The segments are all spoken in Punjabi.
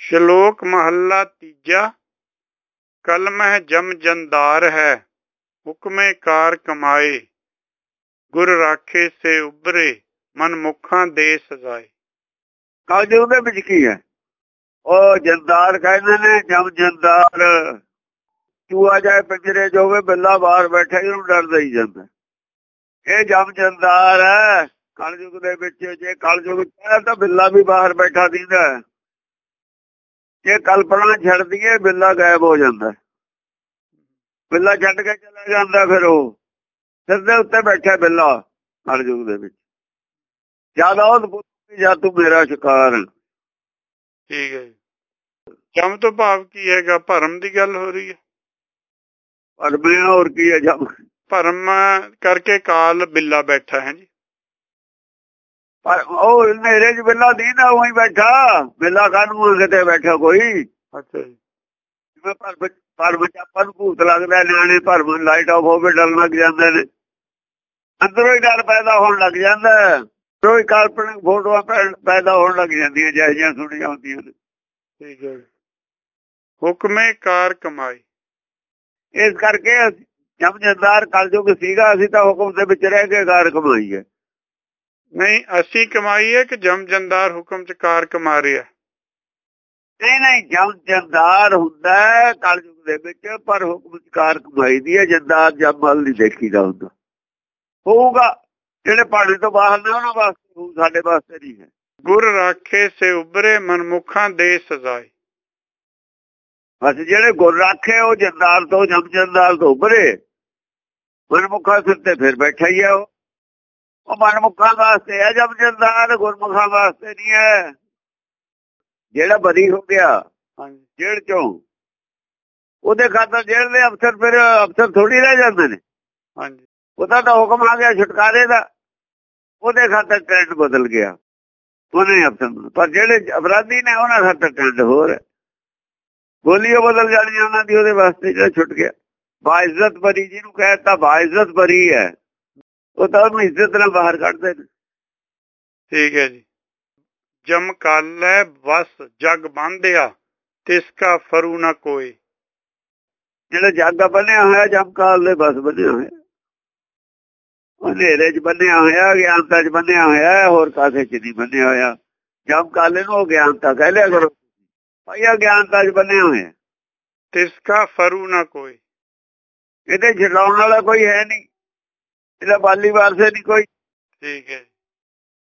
ਸ਼ਲੋਕ ਮਹੱਲਾ ਤੀਜਾ, ਕਲਮਹਿ ਜਮ ਜੰਦਾਰ ਹੈ, ਹੁਕਮੇ ਕਾਰ ਕਮਾਏ, ਗੁਰ ਰਾਖੇ ਸੇ ਉਬਰੇ ਮਨ ਮੁਖਾਂ ਦੇ ਸਜ਼ਾਏ। ਕਲਯੁਗ ਦੇ ਵਿੱਚ ਕੀ ਹੈ? ਉਹ ਜੰਦਾਰ ਕਹਿੰਦੇ ਨੇ, ਜਮ ਜੰਦਾਰ। ਚੂਆ ਜਾਏ ਪਿੰਜਰੇ ਜੋਵੇ ਬਿੱਲਾ ਬਾਹਰ ਬੈਠਾ ਇਹਨੂੰ ਡਰਦਾ ਹੀ ਜਾਂਦਾ। ਇਹ ਜਮ ਜੰਦਾਰ ਹੈ, ਕਲਯੁਗ ਦੇ ਵਿੱਚ, ਜੇ ਕਲਯੁਗ ਚ ਤਾਂ ਬਿੱਲਾ ਵੀ ਬਾਹਰ ਬੈਠਾ ਦਿੰਦਾ ਜੇ ਕਲਪਨਾ ਛੱਡ ਦਈਏ ਬਿੱਲਾ ਗਾਇਬ ਹੋ ਜਾਂਦਾ। ਬਿੱਲਾ ਛੱਡ ਕੇ ਚਲਾ ਜਾਂਦਾ ਫਿਰ ਉਹ। ਸਿਰ ਦੇ ਉੱਤੇ ਬੈਠਾ ਬਿੱਲਾ ਕਲਯੁਗ ਦੇ ਵਿੱਚ। ਜ਼ਿਆਦਾ ਉਹ ਜਾਂ ਤੂੰ ਮੇਰਾ ਸ਼ਿਕਾਰ ਠੀਕ ਹੈ ਜਮ ਤੋਂ ਭਾਵ ਕੀ ਹੈਗਾ? ਭਰਮ ਦੀ ਗੱਲ ਹੋ ਰਹੀ ਹੈ। ਪਰ ਮੈਂ ਹੋਰ ਕੀ ਹੈ ਜਮ? ਭਰਮ ਕਰਕੇ ਕਾਲ ਬਿੱਲਾ ਬੈਠਾ ਹੈ ਜੀ। ਪਰ ਉਹ ਹਨੇਰੇ 'ਚ ਬਿੱਲਾ ਦੀਨਾ ਉਹੀ ਬੈਠਾ। ਬਿੱਲਾ ਕਾਹਨੂੰ ਕਿਤੇ ਬੈਠਾ ਕੋਈ? ਅੱਛਾ ਜੀ। ਜਿਵੇਂ ਪਰ ਪਰ ਬੱਚਾ ਆਪਾਂ ਨੂੰ ਭੂਤ ਲੱਗਦਾ ਨਿਆਣੇ ਭਰਮ ਲਾਈਟ ਆਫ ਹੋਵੇ ਡਰ ਲੱਗ ਜਾਂਦੇ ਨੇ। ਅੰਦਰੋਂ ਹੀ ਡਰ ਪੈਦਾ ਹੋਣ ਲੱਗ ਜਾਂਦਾ ਕੋਈ ਕਾਲਪਨਿਕ ਫੋਟੋਆਂ ਪੈਦਾ ਹੋਣ ਲੱਗ ਜਾਂਦੀਆਂ ਜਿਹੜੀਆਂ ਸੁਣੀਆਂ ਹੁੰਦੀਆਂ ਨੇ। ਠੀਕ ਹੈ ਹੁਕਮੇ ਕਾਰ ਕਮਾਈ। ਇਸ ਕਰਕੇ ਜਮਜਦਾਰ ਕਲਯੁਗ ਸੀਗਾ ਅਸੀਂ ਤਾਂ ਹੁਕਮ ਦੇ ਵਿੱਚ ਰਹਿ ਕੇ ਕਾਰ ਕਮਾਈ ਹੈ। ਨਹੀਂ ਅਸੀਂ ਕਮਾਈ ਹੈ ਕਿ ਜਮ ਜੰਦਾਰ ਹੁਕਮ ਚ ਕਾਰ ਕਮਾ ਰਿਹਾ ਨਹੀਂ ਨਹੀਂ ਜਮਜਦਾਰ ਹੁੰਦਾ ਕਲਯੁਗ ਦੇ ਵਿੱਚ ਪਰ ਹੁਕਮ ਚ ਕਾਰ ਕਮਾਈ ਦੀ ਹੈ ਜੰਦਾਰ ਜਮਲ ਨਹੀਂ ਦੇਖੀਦਾ ਹੁੰਦਾ। ਹੋਊਗਾ ਜਿਹੜੇ ਪਾਣੀ ਤੋਂ ਬਾਹਰ ਨੇ ਉਹਨਾਂ ਵਾਸਤੇ ਹੋਊ ਸਾਡੇ ਵਾਸਤੇ ਨਹੀਂ ਹੈ। ਗੁਰ ਰਾਖੇ ਸੇ ਉਬਰੇ ਮਨਮੁਖਾਂ ਦੇ ਸਜ਼ਾਏ। ਬਸ ਜਿਹੜੇ ਗੁਰ ਰਾਖੇ ਉਹ ਜੰਦਾਰ ਤੋਂ ਜਮ ਜੰਦਾਰ ਤੋਂ ਉਬਰੇ ਮਨਮੁਖਾਂ ਸਿਰ ਤੇ ਫਿਰ ਬੈਠਾ ਹੀ ਆ ਉਹ। ਉਹ ਮਨਮੁਖਾਂ ਵਾਸਤੇ ਹੈ ਜਮ ਜੰਦਾਰ ਗੁਰਮੁਖਾਂ ਵਾਸਤੇ ਨਹੀਂ ਹੈ। ਜਿਹੜਾ ਬਰੀ ਹੋ ਗਿਆ ਜੇਲ੍ਹ ਚੋਂ ਉਹਦੇ ਖਾਤਰ ਜੇਲ੍ਹ ਦੇ ਅਫਸਰ ਫਿਰ ਅਫਸਰ ਥੋੜੀ ਰਹਿ ਜਾਂਦੇ ਨੇ। ਹਾਂਜੀ। ਉਹਦਾ ਤਾਂ ਹੁਕਮ ਆ ਗਿਆ ਛੁਟਕਾਰੇ ਦਾ। ਉਹਦੇ ਖਾਤਰ ਟ੍ਰੈਂਡ ਬਦਲ ਗਿਆ। ਉਹਨੇ ਅਫਸਰ ਪਰ ਜਿਹੜੇ ਅਪਰਾਧੀ ਨੇ ਉਹਨਾਂ ਖਾਤਰ ਟ੍ਰੈਂਡ ਹੋਰ ਹੈ। ਗੋਲੀਆਂ ਬਦਲ ਜਾਣੀਆਂ ਉਹਨਾਂ ਦੀ ਉਹਦੇ ਵਾਸਤੇ ਜਿਹੜਾ ਛੁੱਟ ਗਿਆ। ਬਾਇਜ਼ਤ ਬਰੀ ਜਿਹਨੂੰ ਕਹਿੰਦਾ ਬਾਇਜ਼ਤ ਬਰੀ ਹੈ। ਉਹ ਤਾਂ ਉਹਨੂੰ ਇੱਜ਼ਤ ਨਾਲ ਬਾਹਰ ਕੱਢਦੇ ਨੇ ਠੀਕ ਹੈ ਜੀ ਜਮ ਕਾਲੈ ਵਸ ਜਗ ਬੰਧਿਆ ਤਿਸ ਕਾ ਫਰੂ ਨਾ ਕੋਈ ਜਿਹੜਾ ਜੱਗ ਬੰਨਿਆ ਹੋਇਆ ਜਮਕਾਲ ਦੇ ਬਸ ਬੰਨਿਆ ਹੋਇਆ ਹਨੇਰੇ 'ਚ ਬੰਨਿਆ ਹੋਇਆ ਗਿਆਨਤਾ 'ਚ ਬੰਨਿਆ ਹੋਇਆ ਹੋਰ ਕਾਸੇ 'ਚ ਨਹੀਂ ਬੰਨਿਆ ਹੋਇਆ ਜਮਕਾਲ ਨੂੰ ਗਿਆਨਤਾ ਕਹਿ ਲਿਆ ਕਰੋ ਭਾਈਆ ਗਿਆਨਤਾ 'ਚ ਬੰਨਿਆ ਹੋਇਆ ਤਿਸ ਕਾ ਫਰੂ ਨਾ ਕੋਈ ਇਹਦੇ ਛਡਾਉਣ ਵਾਲਾ ਕੋਈ ਹੈ ਨਹੀਂ ਇਹਦਾ ਬਾਲੀ ਵਾਰਸੇ ਨਹੀਂ ਕੋਈ। ਠੀਕ ਹੈ।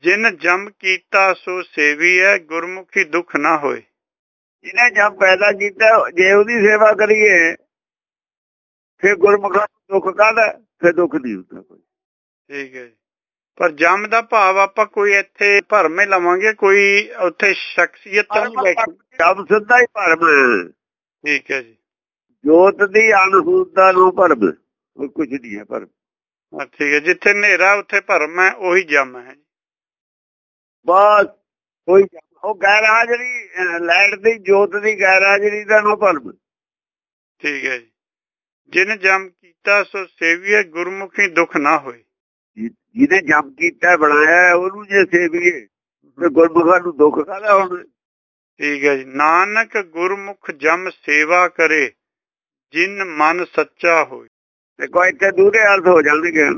ਜਿਨ ਜਮ ਕੀਤਾ ਸੋ ਸੇਵੀ ਹੈ ਗੁਰਮੁਖੀ ਦੁੱਖ ਨਾ ਹੋਏ। ਜਿਹਨੇ ਜਮ ਪੈਦਾ ਕੀਤਾ ਜੇ ਉਹਦੀ ਸੇਵਾ ਕਰੀਏ ਫਿਰ ਗੁਰਮੁਖਾਂ ਨੂੰ ਦੁੱਖ ਕਾਹਦਾ ਫਿਰ ਦੁੱਖ ਨਹੀਂ ਹੁੰਦਾ ਕੋਈ। ਠੀਕ ਹੈ ਪਰ ਜਮ ਦਾ ਭਾਵ ਆਪਾਂ ਕੋਈ ਇੱਥੇ ਭਰਮੇ ਲਵਾਂਗੇ ਕੋਈ ਉੱਥੇ ਸ਼ਖਸੀਅਤ ਨਹੀਂ ਬੈਠੀ। ਜਮ ਸਿੱਧਾ ਹੀ ਭਰਮ। ਠੀਕ ਹੈ ਜੀ। ਜੋਤ ਦੀ ਅਨਹੂਤਾ ਨੂੰ ਭਰਮ। ਕੋਈ ਕੁਝ ਨਹੀਂ ਹੈ ਭਰਮ। ਠੀਕ ਹੈ। ਜਿੱਥੇ ਹਨੇਰਾ ਉੱਥੇ ਭਰਮ ਹੈ ਉਹੀ ਜਮ ਹੈ ਬਸ ਕੋਈ ਉਹ ਗੈਰ ਹਾਜ਼ਰੀ ਲਾਈਟ ਦੀ ਜੋਤ ਦੀ ਗੈਰ ਹਾਜ਼ਰੀ ਦਾ ਨੋ ਭਰਮ। ਠੀਕ ਹੈ ਜੀ। ਜਿਨ ਜਮ ਕੀਤਾ ਸੋ ਸੇਵੀਏ ਗੁਰਮੁਖੀ ਦੁੱਖ ਨਾ ਹੋਏ। ਜਿਹਨੇ ਜਮ ਕੀਤਾ ਬਣਾਇਆ ਉਹਨੂੰ ਜੇ ਸੇਵੀਏ ਤੇ ਗੁਰਮੁਖਾਂ ਨੂੰ ਦੁੱਖ ਕਾਹਦਾ ਹੁਣ? ਠੀਕ ਹੈ ਜੀ। ਨਾਨਕ ਗੁਰਮੁਖ ਜਮ ਸੇਵਾ ਕਰੇ ਜਿਨ ਮਨ ਸੱਚਾ ਹੋਏ। ਤੇ ਕੋਈ ਇੱਥੇ ਦੂਰੇ ਅਰਥ ਹੋ ਜਾਣਗੇ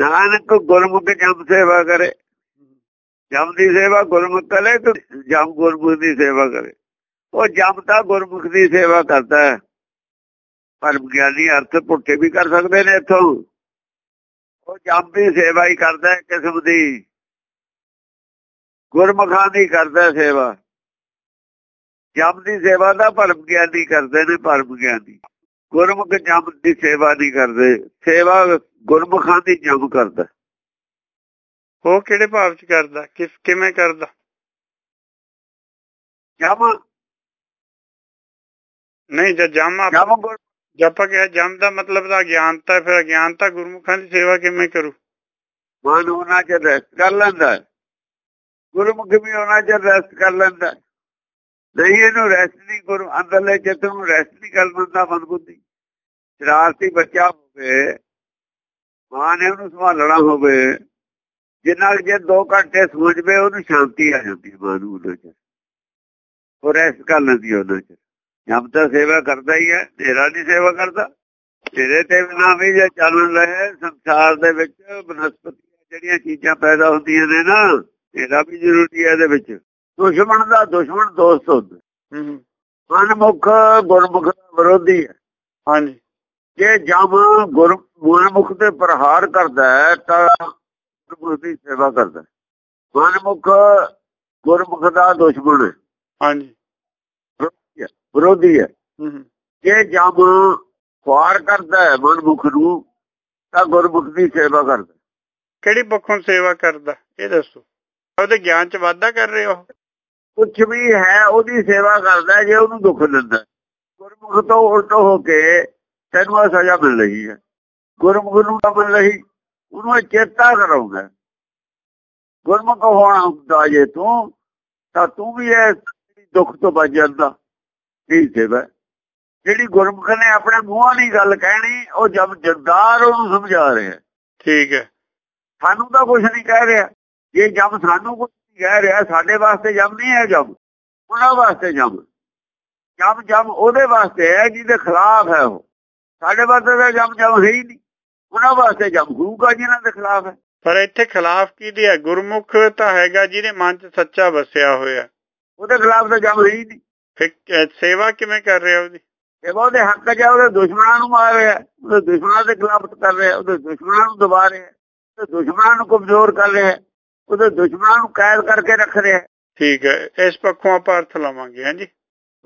ਨਾਨਕ ਗੁਰਮੁਖ ਜਮ ਸੇਵਾ ਕਰੇ। ਜਮ ਦੀ ਸੇਵਾ ਗੁਰਮੁਖ ਕਰੇ ਤੇ ਜਮ ਗੁਰਮੁਖ ਦੀ ਸੇਵਾ ਕਰੇ। ਉਹ ਜਮ ਤਾਂ ਗੁਰਮੁਖ ਦੀ ਸੇਵਾ ਕਰਦਾ ਹੈ। ਪਰ ਗਿਆਨੀ ਅਰਥ ਪੁੱਠੇ ਵੀ ਕਰ ਸਕਦੇ ਨੇ ਇਥੋਂ। ਉਹ ਜਮ ਦੀ ਸੇਵਾ ਹੀ ਕਰਦਾ ਹੈ ਕਿਸਮ ਦੀ। ਗੁਰਮੁਖਾਂ ਦੀ ਕਰਦਾ ਸੇਵਾ। ਜਮ ਦੀ ਸੇਵਾ ਦਾ ਭਰਮ ਗਿਆਨੀ ਕਰਦੇ ਨੇ, ਭਰਮ ਗਿਆਨੀ। ਗੁਰਮੁਖ ਜਮ ਦੀ ਸੇਵਾ ਨਹੀਂ ਕਰਦੇ ਸੇਵਾ ਗੁਰਮੁਖਾਂ ਦੀ ਜਮ ਕਰਦਾ। ਉਹ ਕਿਹੜੇ ਭਾਵ ਚ ਕਰਦਾ? ਕਿਸ ਕਿਵੇਂ ਕਰਦਾ? ਜਮ। ਨਹੀਂ ਜੇ ਜਮ ਜਪਾ ਕਿਹਾ ਜਮ ਦਾ ਮਤਲਬ ਤਾਂ ਗਿਆਨਤਾ ਫਿਰ ਗਿਆਨਤਾ ਗੁਰਮੁਖਾਂ ਦੀ ਸੇਵਾ ਕਿਵੇਂ ਕਰੂ? ਮਨ ਉਹਨਾਂ ਚ ਰੈਸਟ ਕਰ ਲੈਂਦਾ। ਗੁਰਮੁਖ ਵੀ ਉਹਨਾਂ ਚ ਰੈਸਟ ਕਰ ਲੈਂਦਾ। ਨਹੀਂ, ਇਹਨੂੰ ਰੈਸਟ ਨਹੀਂ, ਗੁਰੂ ਅੰਦਰਲੇ ਚਿੱਤ ਨੂੰ ਰੈਸਟ ਨਹੀਂ ਕਰ ਦਿੰਦਾ ਮਨ ਸ਼ਰਾਰਤੀ ਬੱਚਾ ਹੋਵੇ, ਮਾਂ ਨੇ ਉਹਨੂੰ ਸੰਭਾਲਣਾ ਹੋਵੇ, ਜਿੰਨਾ ਜੇ 2 ਘੰਟੇ ਸੋਚਵੇ ਉਹਨੂੰ ਸ਼ਾਂਤੀ ਆ ਜਾਂਦੀ ਮਾਂ ਨੂੰ ਉਹਦੇ ਚ ਉਹ ਰੈਸਟ ਕਰ ਲੈਂਦੀ ਉਹਨਾਂ ਚ ਜਮ ਤਾਂ ਸੇਵਾ ਕਰਦਾ ਹੀ ਹੈ, ਤੇਰਾ ਨਹੀਂ ਸੇਵਾ ਕਰਦਾ। ਤੇਰੇ ਤੇ ਬਿਨਾ ਵੀ ਜੇ ਚੱਲ ਰਹੇ ਸੰਸਾਰ ਦੇ ਵਿੱਚ ਬਨਸਪਤੀ ਜਿਹੜੀਆਂ ਚੀਜ਼ਾਂ ਪੈਦਾ ਹੁੰਦੀਆਂ ਨੇ ਨਾ, ਤੇਰਾ ਵੀ ਜ਼ਰੂਰੀ ਹੈ ਇਹਦੇ ਵਿੱਚ। ਦੁਸ਼ਮਣ ਦਾ ਦੁਸ਼ਮਣ ਦੋਸਤ ਹੁੰਦਾ। ਹੂੰ ਮਨਮੁਖ ਗੁਰਮੁਖ ਦਾ ਵਿਰੋਧੀ ਹੈ। ਹਾਂਜੀ। ਜੇ ਜਮ ਗੁਰ ਮਨਮੁਖ ਤੇ ਪ੍ਰਹਾਰ ਕਰਦਾ ਹੈ ਤਾਂ ਗੁਰਮੁਖ ਦੀ ਸੇਵਾ ਕਰਦਾ। ਮਨਮੁਖ ਗੁਰਮੁਖ ਦਾ ਦੁਸ਼ਮਣ ਹੈ। ਹਾਂਜੀ। ਵਿਰੋਧੀ ਹੈ ਹੂੰ। ਜੇ ਜਮ ਖੁਆਰ ਕਰਦਾ ਹੈ ਮਨਮੁਖ ਨੂੰ ਤਾਂ ਗੁਰਮੁਖ ਦੀ ਸੇਵਾ ਕਰਦਾ। ਕਿਹੜੀ ਪੱਖੋਂ ਸੇਵਾ ਕਰਦਾ? ਇਹ ਦੱਸੋ। ਉਹਦੇ ਗਿਆਨ ਚ ਵਾਧਾ ਕਰ ਰਹੇ ਹੋ? ਕੁਛ ਵੀ ਹੈ ਉਹਦੀ ਸੇਵਾ ਕਰਦਾ ਜੇ ਉਹਨੂੰ ਦੁੱਖ ਦਿੰਦਾ। ਗੁਰਮੁਖ ਤੋਂ ਉਲਟ ਹੋ ਕੇ ਤੈਨੂੰ ਇਹ ਸਜ਼ਾ ਮਿਲ ਰਹੀ ਹੈ ਗੁਰਮੁਖ ਨੂੰ ਤਾਂ ਮਿਲ ਰਹੀ ਉਹਨੂੰ ਇਹ ਚੇਤਾ ਕਰਾਉਂਦਾ। ਗੁਰਮੁਖ ਹੋਣਾ ਹੁੰਦਾ ਜੇ ਤੂੰ ਤਾਂ ਤੂੰ ਵੀ ਇਹ ਦੁੱਖ ਤੋਂ ਬਚ ਜਾਂਦਾ ਇਹ ਸੇਵਾ। ਜਿਹੜੀ ਗੁਰਮੁਖ ਨੇ ਆਪਣੇ ਮੂੰਹਾਂ ਦੀ ਗੱਲ ਕਹਿਣੀ ਉਹ ਜਦ ਜਰਦਾਰ ਉਹਨੂੰ ਸਮਝਾ ਰਿਹਾ। ਠੀਕ ਹੈ ਸਾਨੂੰ ਤਾਂ ਕੁਝ ਨਹੀਂ ਕਹਿ ਰਿਹਾ ਜੇ ਜਮ ਸਾਨੂੰ ਕੁਝ ਕਹਿ ਰਿਹਾ ਸਾਡੇ ਵਾਸਤੇ ਜਮ ਨਹੀਂ ਹੈ ਜਮ। ਉਹਨਾਂ ਵਾਸਤੇ ਜਮ। ਜਮ ਜਮ ਉਹਦੇ ਵਾਸਤੇ ਹੈ ਜਿਹਦੇ ਖਿਲਾਫ ਹੈ ਉਹ। ਸਾਡੇ ਵਾਸਤੇ ਤਾਂ ਜਮ ਜਮ ਹੈ ਹੀ ਨਹੀਂ। ਉਹਨਾਂ ਵਾਸਤੇ ਜਮ ਹੋਊਗਾ ਜਿਹਨਾਂ ਦੇ ਖਿਲਾਫ ਹੈ। ਪਰ ਇੱਥੇ ਖਿਲਾਫ ਕਿਹਦੇ ਹੈ? ਗੁਰਮੁਖ ਤਾਂ ਹੈਗਾ ਜਿਹਦੇ ਮਨ ਚ ਸੱਚਾ ਵਸਿਆ ਹੋਇਆ। ਉਹਦੇ ਖਿਲਾਫ ਤਾਂ ਜਮ ਹੈ ਹੀ ਨਹੀਂ। ਫਿਰ ਸੇਵਾ ਕਿਵੇਂ ਕਰ ਰਿਹਾ ਉਹਦੀ? ਇਹ ਉਹਦੇ ਹੱਕ 'ਚ ਉਹਦੇ ਦੁਸ਼ਮਣਾਂ ਨੂੰ ਮਾਰ ਰਿਹਾ। ਉਹਦੇ ਦੁਸ਼ਮਣਾਂ ਦੇ ਖਿਲਾਫ ਕਰ ਰਿਹਾ ਉਹਦੇ ਦੁਸ਼ਮਣਾਂ ਨੂੰ ਦਬਾ ਰਿਹਾ। ਦੁਸ਼ਮਣਾਂ ਨੂੰ ਕਮਜ਼ੋਰ ਕਰ ਰਿਹਾ। ਉਹਦੇ ਦੁਸ਼ਮਣਾਂ ਨੂੰ ਕੈਦ ਕਰਕੇ ਰੱਖ ਰਿਹਾ ਠੀਕ ਹੈ ਇਸ ਪੱਖੋਂ ਆਪਾਂ ਅਰਥ ਲਵਾਂਗੇ ਹਾਂਜੀ?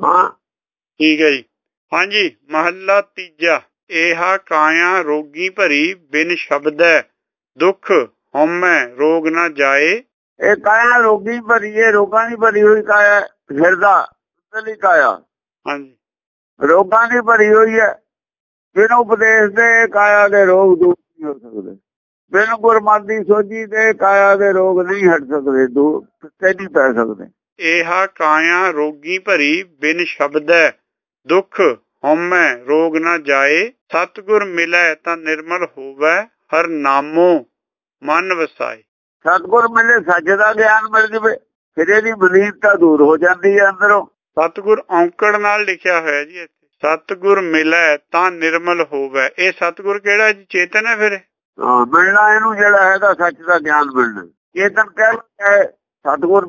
ਹਾਂ। ਠੀਕ ਹੈ ਜੀ। ਹਾਂਜੀ ਮਹੱਲਾ ਤੀਜਾ। ਇਹਾ ਕਾਇਆ ਰੋਗੀ ਭਰੀ ਬਿਨ ਸ਼ਬਦੈ ਦੁੱਖ ਹਉਮੈ ਰੋਗ ਨਾ ਜਾਏ। ਇਹ ਕਾਇਆ ਰੋਗੀ ਭਰੀ ਹੈ ਰੋਗਾਂ ਦੀ ਭਰੀ ਹੋਈ ਕਾਇਆ ਹੈ, ਹਿਰਦਾ ਉਤਲੀ ਕਾਇਆ। ਹਾਂਜੀ। ਰੋਗਾਂ ਦੀ ਭਰੀ ਹੋਈ ਹੈ। ਬਿਨ ਉਪਦੇਸ਼ ਦੇ ਕਾਇਆ ਦੇ ਰੋਗ ਦੂਰ ਨਹੀਂ ਹੋ ਸਕਦੇ। ਬਿਨ ਗੁਰਮਤਿ ਸੋਝੀ ਦੇ ਕਾਇਆ ਦੇ ਰੋਗ ਨਹੀਂ ਹਟ ਸਕਦੇ ਦੂਰ ਤੇ ਨਹੀਂ ਪੈ ਸਕਦੇ। ਇਹਾ ਕਾਇਆ ਰੋਗੀ ਭਰੀ ਬਿਨ ਸ਼ਬਦੈ ਦੁੱਖ ਹਉਮੈ ਰੋਗ ਨਾ ਜਾਏ ਸਤਿਗੁਰ ਮਿਲੈ ਤਾਂ ਨਿਰਮਲ ਹੋਵੈ ਹਰ ਨਾਮੋ ਮਨ ਵਸਾਏ। ਸਤਗੁਰ ਮਿਲੇ ਸੱਚ ਦਾ ਗਿਆਨ ਮਿਲ ਜਵੇ ਫਿਰ ਇਹਦੀ ਮਲੀਨਤਾ ਦੂਰ ਹੋ ਜਾਂਦੀ ਹੈ ਅੰਦਰੋਂ। ਸਤਿਗੁਰ ਔਂਕੜ ਨਾਲ ਲਿਖਿਆ ਹੋਇਆ ਜੀ ਇੱਥੇ। ਸਤਿਗੁਰ ਮਿਲੈ ਤਾਂ ਨਿਰਮਲ ਹੋਵੈ। ਇਹ ਸਤਿਗੁਰ ਕਿਹੜਾ ਜੀ? ਚੇਤਨ ਹੈ ਫਿਰ? ਹਾਂ ਮਿਲਣਾ ਇਹਨੂੰ ਜਿਹੜਾ ਹੈਗਾ ਸੱਚ ਦਾ ਗਿਆਨ ਮਿਲਣਾ। ਚੇਤਨ ਕਹਿ ਹੈ ਸਤਗੁਰ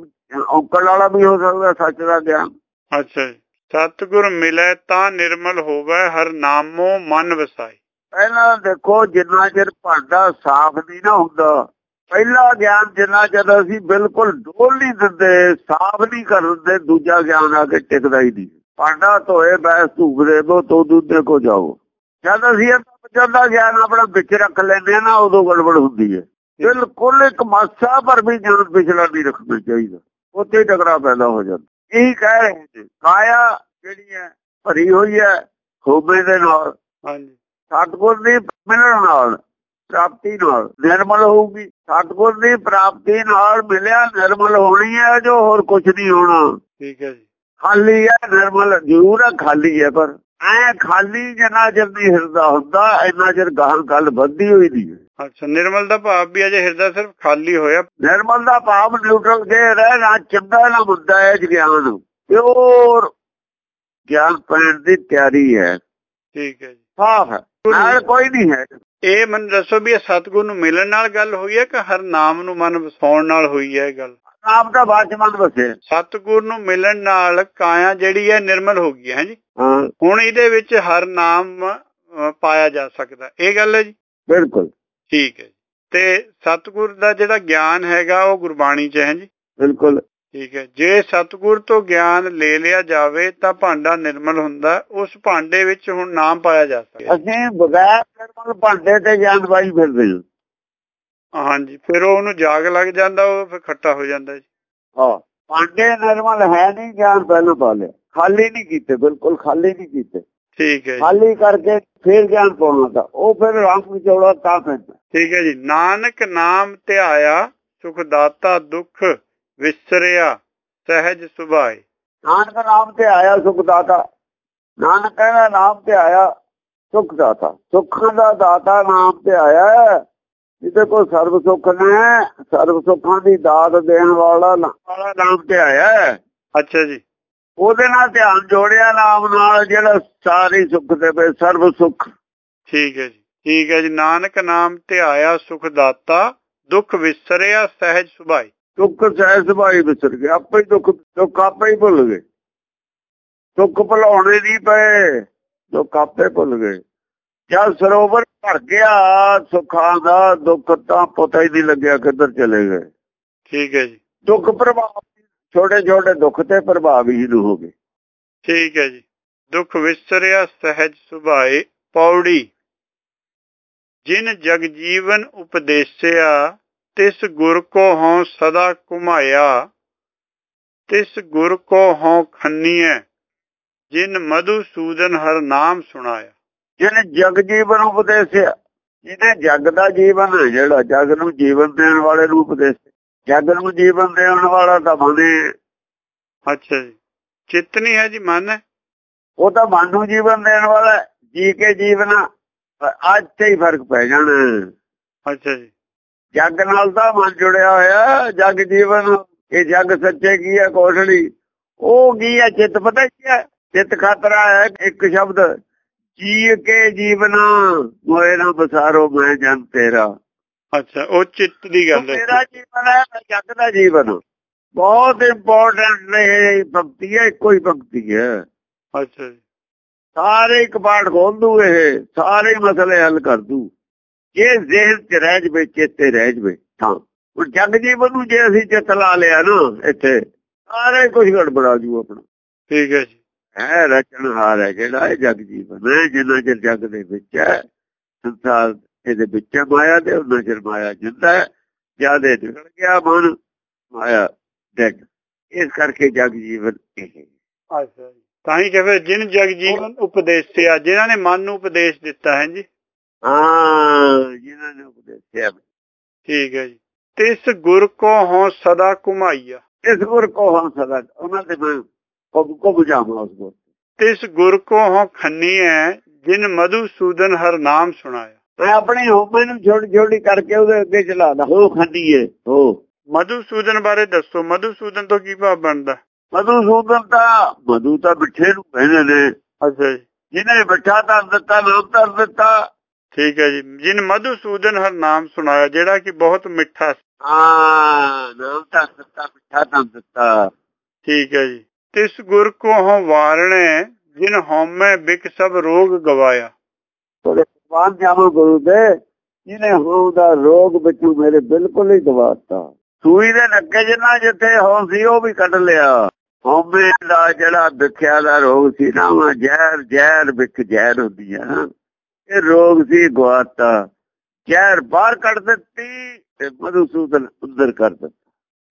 ਔਕੜ ਵਾਲਾ ਵੀ ਹੋ ਸਕਦਾ ਸੱਚ ਦਾ ਗਿਆਨ। ਅੱਛਾ ਜੀ। ਸਤਿਗੁਰ ਮਿਲੈ ਤਾਂ ਨਿਰਮਲ ਹੋਵੈ ਹਰ ਨਾਮੋ ਮਨ ਵਸਾਈ ਪਹਿਲਾਂ ਦੇਖੋ ਜਿੰਨਾ ਚਿਰ ਭਾਂਡਾ ਸਾਫ਼ ਨਹੀਂ ਨਾ ਹੁੰਦਾ ਪਹਿਲਾ ਗਿਆਨ ਜਿੰਨਾ ਚਿਰ ਅਸੀਂ ਬਿਲਕੁਲ ਡੋਲ ਨਹੀਂ ਦਿੰਦੇ ਸਾਫ਼ ਨਹੀਂ ਕਰਦੇ ਦੂਜਾ ਗਿਆਨ ਆ ਕੇ ਟਿਕਦਾ ਹੀ ਨਹੀਂ। ਭਾਂਡਾ ਧੋਏ ਬੈਸ ਧੂਪ ਦੇ ਦੋ ਤੋ ਦੂਜੇ ਕੋ ਜਾਓ। ਜਦ ਅਸੀਂ ਇਹ ਬੱਚਨ ਦਾ ਗਿਆਨ ਆਪਣਾ ਵਿੱਚ ਰੱਖ ਲੈਂਦੇ ਆ ਨਾ ਉਦੋਂ ਗੜਬੜ ਹੁੰਦੀ ਹੈ। ਬਿਲਕੁਲ ਇੱਕ ਮਾਸਾ ਪਰ ਵੀ ਗਿਆਨ ਪਿਛਲਾ ਨਹੀਂ ਰੱਖਣਾ ਚਾਹੀਦਾ। ਉੱਥੇ ਟਕਰਾ ਪੈਦਾ ਹੋ ਜਾਂਦਾ। ਇਹੀ ਕਹਿ ਰਹੇ ਨੇ ਕਾਇਆ ਜਿਹੜੀ ਹੈ ਭਰੀ ਹੋਈ ਹੈ ਹੋਬੇ ਦੇ ਨਾਲ। ਹਾਂਜੀ। ਸਤਗੁਰ ਦੀ ਮਿਲਣ ਨਾਲ ਪ੍ਰਾਪਤੀ ਨਾਲ ਨਿਰਮਲ ਹੋਊਗੀ। ਸਤਗੁਰ ਦੀ ਪ੍ਰਾਪਤੀ ਨਾਲ ਮਿਲਿਆ ਨਿਰਮਲ ਹੋਣੀ ਹੈ ਜੋ ਹੋਰ ਕੁਝ ਨਹੀਂ ਹੋਣਾ। ਠੀਕ ਹੈ ਜੀ। ਖਾਲੀ ਹੈ ਨਿਰਮਲ ਜ਼ਰੂਰ ਹੈ ਖਾਲੀ ਹੈ ਪਰ ਐ ਖਾਲੀ ਜਿੰਨਾ ਨਹੀਂ ਹਿਰਦਾ ਹੁੰਦਾ ਇੰਨਾ ਚਿਰ ਗਾਹਾਂ ਗੱਲ ਵੱਧਦੀ ਹੋਈ ਹੈ। ਅੱਛਾ ਨਿਰਮਲ ਦਾ ਭਾਵ ਵੀ ਅਜੇ ਹਿਰਦਾ ਸਿਰਫ ਖਾਲੀ ਹੋਇਆ। ਨਿਰਮਲ ਦਾ ਭਾਵ ਨਿਊਟਰਲ ਕੇ ਰਹਿ ਨਾ ਚੰਗਾ ਨਾ ਮੁੱਦਾ ਹੈ ਗਿਆਨ। ਪਿਓਰ ਗਿਆਨ ਪੈਣ ਦੀ ਤਿਆਰੀ ਹੈ। ਠੀਕ ਹੈ ਜੀ। ਸਾਫ਼ ਹੈ। ਨਾਲ ਕੋਈ ਨਹੀਂ ਹੈ। ਇਹ ਮੈਨੂੰ ਦੱਸੋ ਵੀ ਇਹ ਸਤਿਗੁਰ ਨੂੰ ਮਿਲਣ ਨਾਲ ਗੱਲ ਹੋਈ ਹੈ ਕਿ ਹਰ ਨਾਮ ਨੂੰ ਮਨ ਵਸਾਉਣ ਨਾਲ ਹੋਈ ਹੈ ਇਹ ਗੱਲ? ਨਾਮ ਦਾ ਮਨ ਵਸੇ ਸਤਿਗੁਰ ਨੂੰ ਮਿਲਣ ਨਾਲ ਕਾਇਆ ਜਿਹੜੀ ਹੈ ਨਿਰਮਲ ਹੋ ਗਈ ਹੈ ਜੀ? ਹੁਣ ਇਹਦੇ ਵਿੱਚ ਹਰ ਨਾਮ ਪਾਇਆ ਜਾ ਸਕਦਾ। ਇਹ ਗੱਲ ਹੈ ਜੀ? ਬਿਲਕੁਲ। ਠੀਕ ਹੈ ਤੇ ਸਤਿਗੁਰ ਦਾ ਜਿਹੜਾ ਗਿਆਨ ਹੈਗਾ ਉਹ ਗੁਰਬਾਣੀ 'ਚ ਹੈ ਜੀ? ਬਿਲਕੁਲ। ਠੀਕ ਹੈ। ਜੇ ਸਤਿਗੁਰ ਤੋਂ ਗਿਆਨ ਲੈ ਲਿਆ ਜਾਵੇ ਤਾਂ ਭਾਂਡਾ ਨਿਰਮਲ ਹੁੰਦਾ। ਉਸ ਭਾਂਡੇ ਵਿੱਚ ਹੁਣ ਨਾਮ ਪਾਇਆ ਜਾ ਸਕਦਾ ਅਸੀਂ ਬਗੈਰ ਨਿਰਮਲ ਭਾਂਡੇ ਤੇ ਜਾਨਵਾਈ ਫਿਰਦੇ ਹਾਂ। ਹਾਂਜੀ ਫਿਰ ਉਹ ਉਹਨੂੰ ਜਾਗ ਲੱਗ ਜਾਂਦਾ ਉਹ ਫਿਰ ਖੱਟਾ ਹੋ ਜਾਂਦਾ ਜੀ। ਹਾਂ। ਭਾਂਡੇ ਨਿਰਮਲ ਹੈ ਨਹੀਂ ਗਿਆਨ ਪਹਿਲਾਂ ਪਾ ਲਿਆ। ਖਾਲੀ ਨਹੀਂ ਕੀਤੇ ਬਿਲਕੁਲ ਖਾਲੀ ਨਹੀਂ ਕੀਤੇ। ਠੀਕ ਹੈ ਖਾਲੀ ਕਰਕੇ ਫਿਰ ਗਿਆਨ ਪਾਉਣਾ ਤਾਂ ਉਹ ਫਿਰ ਰੰਗ ਵਿਚੋੜਾ ਤਾਂ ਪੈਂਦਾ ਠੀਕ ਹੈ ਜੀ। ਨਾਨਕ ਨਾਮ ਧਿਆਇਆ ਸੁਖ ਦਾਤਾ ਦੁੱਖ ਵਿਸਰਿਆ ਸਹਿਜ ਸੁਭਾਏ। ਨਾਨਕ ਨਾਮ ਤੇ ਆਇਆ ਸੁਖ ਦਾਤਾ। ਨਾਨਕ ਕਹਿੰਦਾ ਨਾਮ ਤੇ ਆਇਆ ਸੁਖ ਦਾਤਾ। ਸੁੱਖਾਂ ਦਾ ਦਾਤਾ ਨਾਮ ਤੇ ਆਇਆ ਜਿਹਦੇ ਕੋਲ ਸਰਬ ਸੁੱਖ ਨੇ ਸਰਬ ਸੁੱਖਾਂ ਦੀ ਦਾਤ ਦੇਣ ਵਾਲਾ ਵਾਲਾ ਨਾਮ ਤੇ ਆਇਆ ਅੱਛਾ ਜੀ। ਉਹਦੇ ਨਾਲ ਧਿਆਨ ਜੋੜਿਆ ਨਾਮ ਨਾਲ ਜਿਹੜਾ ਸਾਰੇ ਸੁੱਖ ਦੇ ਵੇ ਸਰਬ ਸੁੱਖ। ਠੀਕ ਹੈ ਜੀ ਠੀਕ ਹੈ ਜੀ। ਨਾਨਕ ਨਾਮ ਧਿਆਇਆ ਸੁਖ ਦਾਤਾ ਦੁੱਖ ਵਿਸਰਿਆ ਸਹਿਜ ਸੁਭਾਈ। ਦੁੱਖ ਸਹਿ ਸੁਭਾਈ ਵਿਸਰ ਗਿਆ। ਆਪੇ ਹੀ ਦੁੱਖ ਦੁੱਖ ਆਪੇ ਹੀ ਭੁੱਲ ਗਏ। ਦੁੱਖ ਭੁਲਾਉਣੇ ਨਹੀਂ ਪਏ। ਦੁੱਖ ਆਪੇ ਭੁੱਲ ਗਏ। ਜਦ ਸਰੋਵਰ ਭਰ ਗਿਆ ਸੁੱਖਾਂ ਦਾ ਦੁੱਖ ਤਾਂ ਪਤਾ ਹੀ ਨਹੀਂ ਲੱਗਿਆ ਕਿੱਧਰ ਚਲੇ ਗਏ। ਠੀਕ ਹੈ ਜੀ। ਦੁੱਖ ਪ੍ਰਭਾਵ ਛੋਟੇ ਛੋਟੇ ਦੁੱਖ ਤੇ ਪ੍ਰਭਾਵਹੀਨ ਹੋ ਗਏ। ਠੀਕ ਹੈ ਜੀ। ਦੁੱਖ ਵਿਸਰਿਆ ਸਹਿਜ ਸੁਭਾਏ ਪੌੜੀ। ਜਿਨ ਜਗ ਜੀਵਨ ਉਪਦੇਸਿਆ ਤਿਸ ਗੁਰ ਕੋ ਹਉ ਸਦਾ ਕੁਮਾਇਆ ਤਿਸ ਗੁਰ ਕੋ ਹਉ ਖੰਨੀਐ ਜਿਨ ਮਧੂ ਸੂਦਨ ਹਰ ਨਾਮ ਸੁਣਾਇਆ। ਜਿਹਨੇ ਜਗ ਜੀਵਨ ਉਪਦੇਸਿਆ ਜਿਹਨੇ ਜਗ ਦਾ ਜੀਵਨ ਹੈ ਜਿਹੜਾ ਜਗ ਨੂੰ ਜੀਵਨ ਦੇਣ ਵਾਲੇ ਨੂੰ ਉਪਦੇਸ ਜਗ ਨੂੰ ਜੀਵਨ ਦੇਣ ਵਾਲਾ ਤਾਂ ਮਨੇ ਅੱਛਾ ਜੀ। ਚਿੱਤ ਨਹੀਂ ਹੈ ਜੀ ਮਨ ਹੈ? ਉਹ ਤਾਂ ਮਨ ਨੂੰ ਜੀਵਨ ਦੇਣ ਵਾਲਾ। ਜੀ ਕੇ ਜੀਵਨ ਅੱਜ ਤੇ ਹੀ ਫ਼ਰਕ ਪੈ ਜਾਣਾ। ਅੱਛਾ ਜੀ। ਜਗ ਨਾਲ ਤਾਂ ਮਨ ਜੁੜਿਆ ਹੋਇਆ ਜਗ ਜੀਵਨ ਇਹ ਜਗ ਸੱਚੇ ਕੀ ਹੈ ਕੋਠੜੀ ਉਹ ਕੀ ਹੈ ਚਿੱਤ ਪਤਾ ਕੀ ਹੈ? ਚਿੱਤ ਖਤਰਾ ਹੈ ਇੱਕ ਸ਼ਬਦ। ਜੀ ਕੇ ਜੀਵਨ ਮੋਏ ਨਾ ਬਸਾਰੋ ਮੈਂ ਜਨ ਤੇਰਾ। ਅੱਛਾ ਉਹ ਚਿੱਤ ਦੀ ਗੱਲ ਹੈ ਮੇਰਾ ਜੀਵਨ ਹੈ ਜਗ ਦਾ ਜੀਵਨ ਬਹੁਤ ਇੰਪੋਰਟੈਂਟ ਨੇ ਭਗਤੀ ਹੈ ਹੀ ਭਗਤੀ ਹੈ। ਅੱਛਾ ਜੀ। ਸਾਰੇ ਕਪਾਟ ਖੋਲ ਦੂ ਇਹ ਸਾਰੇ ਮਸਲੇ ਹੱਲ ਕਰ ਦੂ। ਜੇ ਜ਼ਿਹਨ ਚ ਰਹਿ ਜਵੇ ਚੇਤੇ ਰਹਿ ਜਵੇ ਤਾਂ। ਹੁਣ ਜਗ ਜੀਵਨ ਨੂੰ ਜੇ ਅਸੀਂ ਚਿੱਤ ਲਾ ਲਿਆ ਨਾ ਇੱਥੇ ਸਾਰੇ ਕੁਝ ਗੜਬੜਾ ਜੂ ਆਪਣਾ। ਠੀਕ ਹੈ ਜੀ। ਹੈ ਰਚਨਹਾਰ ਹੈ ਜਿਹੜਾ ਇਹ ਜਗ ਜੀਵਨ ਹੈ ਜਿੰਨਾ ਚਿਰ ਜਗ ਦੇ ਵਿੱਚ ਹੈ ਸੰਸਾਰ ਇਹਦੇ ਵਿੱਚ ਮਾਇਆ ਦੇ ਉਹਨਾਂ ਚਿਰ ਮਾਇਆ ਜਿੰਦਾ ਹੈ। ਜਿਆਦੇ ਨਿਕਲ ਗਿਆ ਮਨ ਮਾਇਆ ਡੈਡ ਇਸ ਕਰਕੇ ਜਗ ਜੀਵਨ ਇਹ। ਅੱਛਾ ਤਾਂ ਹੀ ਕਹਿੰਦੇ ਜਿਨ ਜਗ ਜੀਵਨ ਉਪਦੇਸਿਆ ਜਿਨ੍ਹਾਂ ਨੇ ਮਨ ਨੂੰ ਉਪਦੇਸ਼ ਦਿੱਤਾ ਹੈ ਜੀ। ਹਾਂ ਜਿਨ੍ਹਾਂ ਨੇ ਉਪਦੇਸਿਆ ਠੀਕ ਹੈ ਜੀ। ਤਿਸ ਗੁਰ ਕੋ ਹਉ ਸਦਾ ਕੁਮਾਈਆ ਇਸ ਗੁਰ ਕੋ ਹਮ ਸਦਾ ਉਹਨਾਂ ਦੇ ਮੈਂ ਕੋ ਬੁਝਾਵਾਂ ਉਸ ਗੁਰ ਤਿਸ ਗੁਰ ਕੋ ਹਉ ਖੰਨੀ ਹੈ ਜਿਨ ਮਧੂ ਸੂਦਨ ਹਰ ਨਾਮ ਸੁਣਾਇਆ। ਮੈਂ ਆਪਣੀ ਹੋਮੇ ਨੂੰ ਛੋਟੀ ਛੋਟੀ ਕਰਕੇ ਉਹਦੇ ਅੱਗੇ ਚਲਾਦਾ ਹੋ ਖੰਡੀਏ ਹੋ ਮਧੂਸੂਦਨ ਬਾਰੇ ਦੱਸੋ ਮਧੂਸੂਦਨ ਤੋਂ ਕੀ ਭਾਵ ਬਣਦਾ? ਮਧੂ ਸੂਦਨ ਤਾਂ ਮਧੂ ਤਾਂ ਮਿੱਠੇ ਨੂੰ ਕਹਿੰਦੇ ਨੇ। ਅੱਛਾ ਜਿਹਨੇ ਮਿੱਠਾ ਧਰ ਦਿੱਤਾ ਨਾਮ ਧਰ ਦਿੱਤਾ। ਠੀਕ ਹੈ ਜੀ। ਜਿਨ ਮਧੂਸੂਦਨ ਹਰ ਨਾਮ ਸੁਣਾਇਆ ਜਿਹੜਾ ਕਿ ਬਹੁਤ ਮਿੱਠਾ ਸੀ। ਹਾਂ ਨਾਮ ਧਰ ਦਿੱਤਾ ਮਿੱਠਾ ਧਰ ਦਿੱਤਾ। ਠੀਕ ਹੈ ਜੀ। ਤਿਸ ਗੁਰ ਕੋ ਹਉ ਵਾਰਣੇ, ਜਿਨ ਹਉਮੈ ਬਿਕ ਸਭ ਰੋਗ ਗਵਾਇਆ। ਥੋੜੇ ਭਗਵਾਨ ਜਾਮੋ ਗੁਰੂ ਦੇ ਜਿਹਨੇ ਹੋਂ ਦਾ ਰੋਗ ਵਿੱਚੋਂ ਮੇਰੇ ਬਿਲਕੁਲ ਹੀ ਦਵਾਤਾ ਸੂਈ ਦੇ ਨੱਕੇ ਜਿੰਨਾ ਜਿੱਥੇ ਹੋਂ ਸੀ, ਉਹ ਵੀ ਕੱਢ ਲਿਆ। ਹਉਮੈ ਦਾ ਜਿਹੜਾ ਵਿਖਿਆ ਦਾ ਰੋਗ ਸੀ ਨਾ, ਉਹ ਜ਼ਹਿਰ ਜ਼ਹਿਰ ਵਿਖ ਜ਼ਹਿਰ ਹੁੰਦੀ ਆ ਇਹ ਰੋਗ ਸੀ ਗਵਾਤਾ ਜ਼ਹਿਰ ਬਾਹਰ ਕੱਢ ਦਿੱਤੀ ਤੇ ਮਧੂਸੂਦਨ ਅੰਦਰ ਕਰ ਦਿੱਤਾ।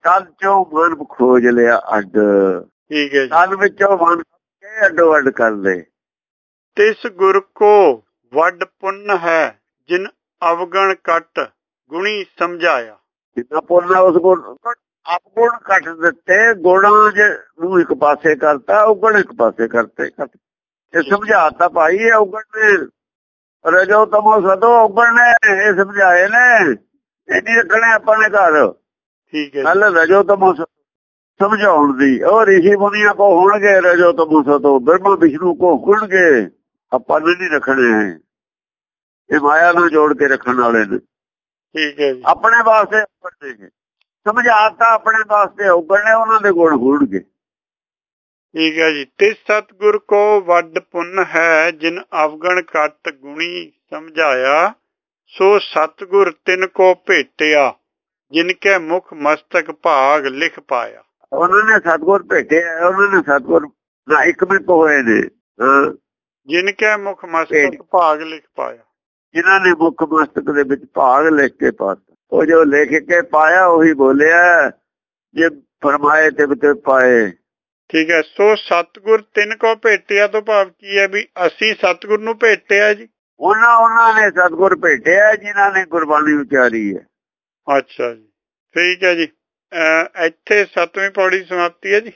ਕੱਲ ਚੋਂ ਮਨ ਖੋਜ ਲਿਆ ਅੱਡ। ਠੀਕ ਹੈ ਜੀ। ਕੱਲ ਵਿੱਚੋਂ ਮਨ ਕੇ ਅੱਡੋ ਅੱਡ ਕਰ ਲਏ ਤਿਸ ਗੁਰ ਕੋ ਵੱਡ ਪੁੰਨ ਹੈ ਜਿਨ ਅਵਗਣ ਕਟ ਗੁਣੀ ਸਮਝਾਇਆ। ਜਿੰਨਾ ਪੁੰਨ ਉਸ ਗੁਣ ਆਪਗੁਣ ਕੱਟ ਦਿੱਤੇ ਗੁਣਾਂ ਜ ਨੂੰ ਇੱਕ ਪਾਸੇ ਕਰਤਾ ਉਗਣ ਇੱਕ ਪਾਸੇ ਕਰਤੇ। ਇਹ ਸਮਝਾਤਾ ਭਾਈ ਇਹ ਉਗਣ ਨੇ। ਰਜੋ ਤਮੋ ਸਦੋ ਉਗਣ ਨੇ ਇਹ ਸਮਝਾਏ ਨੇ। ਇਹ ਨਹੀਂ ਰੱਖਣੇ ਆਪਾਂ ਨੇ ਘਰ। ਠੀਕ ਹੈ ਕੱਲ ਰਜੋ ਤਮੋ ਸ- ਸਮਝਾਉਣ ਦੀ। ਉਹ ਰਿਸ਼ੀ ਮੁਨੀਆਂ ਕੋ ਹੋਣਗੇ ਰਜੋ ਤਮੋ ਸਦੋ ਬ੍ਰਹਮਾ ਵਿਸ਼ਨੂੰ ਕੋ ਹੋਣਗੇ। ਆਪਾਂ ਨੇ ਨਹੀਂ ਰੱਖਣੇ ਹੈ ਇਹ ਮਾਇਆ ਨਾਲ ਜੋੜ ਕੇ ਰੱਖਣ ਵਾਲੇ ਨੇ। ਠੀਕ ਹੈ ਜੀ। ਆਪਣੇ ਵਾਸਤੇ ਨੇ ਸਮਝਾਤਾ ਆਪਣੇ ਵਾਸਤੇ ਉਗੜਨੇ ਉਹਨਾਂ ਦੇ ਗੁਣ ਹੋਣਗੇ। ਠੀਕ ਹੈ ਜੀ। ਤਿਸ ਸਤਗੁਰ ਕੋ ਵੱਡ ਪੁੰਨ ਹੈ ਜਿਨ ਅਵਗਣ ਕਟ ਗੁਣੀ ਸਮਝਾਇਆ ਸੋ ਸਤਗੁਰ ਤਿਨ ਕੋ ਭੇਟਿਆ ਜਿਨ ਕੇ ਮੁਖ ਮਸਤਕ ਭਾਗ ਲਿਖ ਪਾਇਆ। ਉਹਨਾਂ ਨੇ ਸਤਗੁਰ ਭੇਟੇ ਉਹਨਾਂ ਨੇ ਸਤਗੁਰ ਨਾ ਇੱਕ ਮਿੰਟ ਹੋਏ ਨੇ ਜਿਨ ਕੇ ਮੁਖ ਮਸਤਕ। ਭਾਗ ਲਿਖ ਪਾਇਆ। ਜਿਨ੍ਹਾਂ ਨੇ ਮੁੱਖ ਮਸਤਕ ਦੇ ਵਿੱਚ ਭਾਗ ਲਿਖ ਕੇ ਪਾਤਾ। ਉਹ ਜੋ ਲਿਖ ਕੇ ਪਾਇਆ ਉਹੀ ਬੋਲਿਆ ਜੇ ਫਰਮਾਏ ਤੇ ਤੇ ਪਾਏ। ਠੀਕ ਹੈ ਸੋ ਸਤਗੁਰ ਤਿਨ ਕੋ ਭੇਟਿਆ ਤੋਂ ਭਾਵ ਕੀ ਹੈ ਵੀ ਅਸੀਂ ਸਤਗੁਰ ਨੂੰ ਭੇਟਿਆ ਜੀ? ਉਹਨਾਂ ਉਹਨਾਂ ਨੇ ਸਤਗੁਰ ਭੇਟਿਆ ਜਿਨ੍ਹਾਂ ਨੇ ਗੁਰਬਾਣੀ ਉਚਾਰੀ ਹੈ। ਅੱਛਾ ਜੀ ਠੀਕ ਹੈ ਜੀ। ਇੱਥੇ ਸੱਤਵੀਂ ਪੌੜੀ ਸਮਾਪਤੀ ਹੈ ਜੀ।